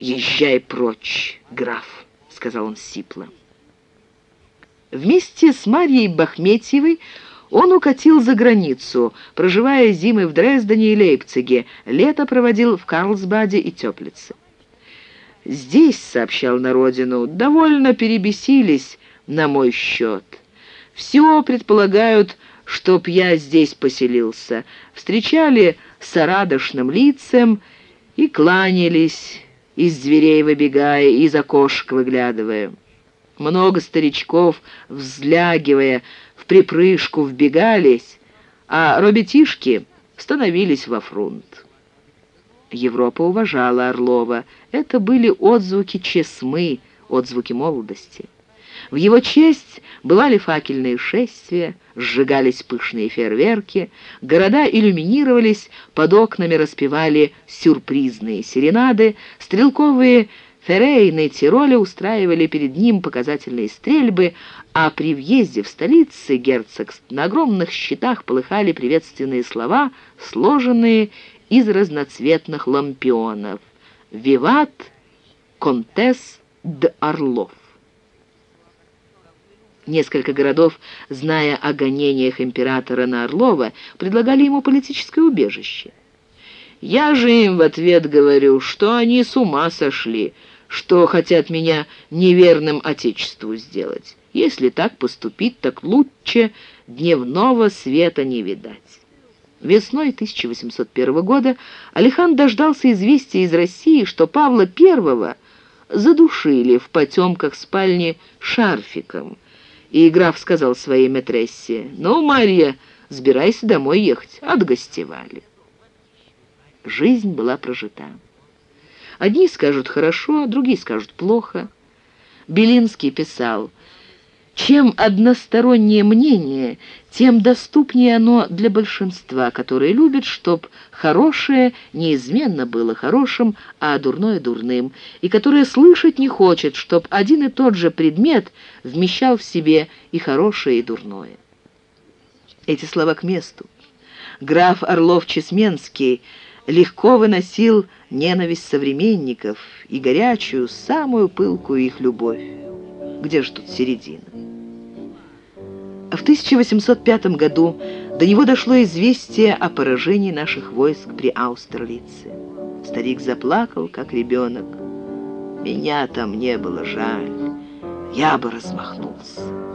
«Езжай прочь, граф», — сказал он сипло. Вместе с Марьей Бахметьевой он укатил за границу, проживая зимы в Дрездене и Лейпциге, лето проводил в Карлсбаде и Теплице. «Здесь», — сообщал на родину, — «довольно перебесились на мой счет. Все предполагают, чтоб я здесь поселился. Встречали с радошным лицем и кланялись, из дверей выбегая, из окошек выглядывая. Много старичков, взлягивая, в припрыжку вбегались, а робетишки становились во фронт. Европа уважала Орлова. Это были отзвуки чесмы, отзвуки молодости. В его честь бывали факельные шествия, сжигались пышные фейерверки, города иллюминировались, под окнами распевали сюрпризные серенады, стрелковые ферейны Тироля устраивали перед ним показательные стрельбы, а при въезде в столицы герцогств на огромных щитах полыхали приветственные слова, сложенные из разноцветных лампионов. «Виват Контес д Орлов». Несколько городов, зная о гонениях императора на Орлова, предлагали ему политическое убежище. «Я же им в ответ говорю, что они с ума сошли, что хотят меня неверным отечеству сделать. Если так поступить, так лучше дневного света не видать». Весной 1801 года Алихан дождался известия из России, что Павла I задушили в потемках спальни шарфиком – и граф сказал своей матрессе, «Ну, Марья, сбирайся домой ехать, отгостевали». Жизнь была прожита. Одни скажут хорошо, другие скажут плохо. Белинский писал, чем одностороннее мнение, тем доступнее оно для большинства, которые любят, чтоб хорошее неизменно было хорошим, а дурное — дурным, и которое слышать не хочет, чтоб один и тот же предмет вмещал в себе и хорошее, и дурное. Эти слова к месту. Граф Орлов-Чесменский легко выносил ненависть современников и горячую, самую пылкую их любовь. Где же тут середина? В 1805 году до него дошло известие о поражении наших войск при Аустерлице. Старик заплакал, как ребенок. Меня там не было жаль, я бы размахнулся.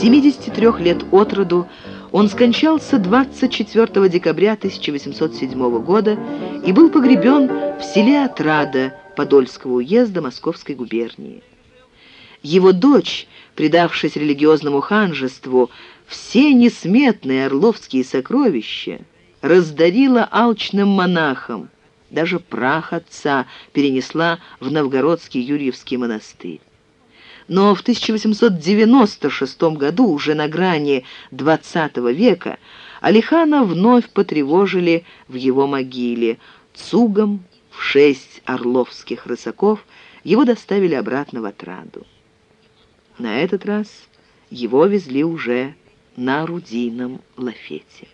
73 лет от роду, он скончался 24 декабря 1807 года и был погребен в селе Отрада Подольского уезда Московской губернии. Его дочь, предавшись религиозному ханжеству, все несметные орловские сокровища раздарила алчным монахам, даже прах отца перенесла в Новгородский Юрьевский монастырь. Но в 1896 году, уже на грани XX века, Алихана вновь потревожили в его могиле. Цугом в шесть орловских рысаков его доставили обратно в Отраду. На этот раз его везли уже на орудийном лафете.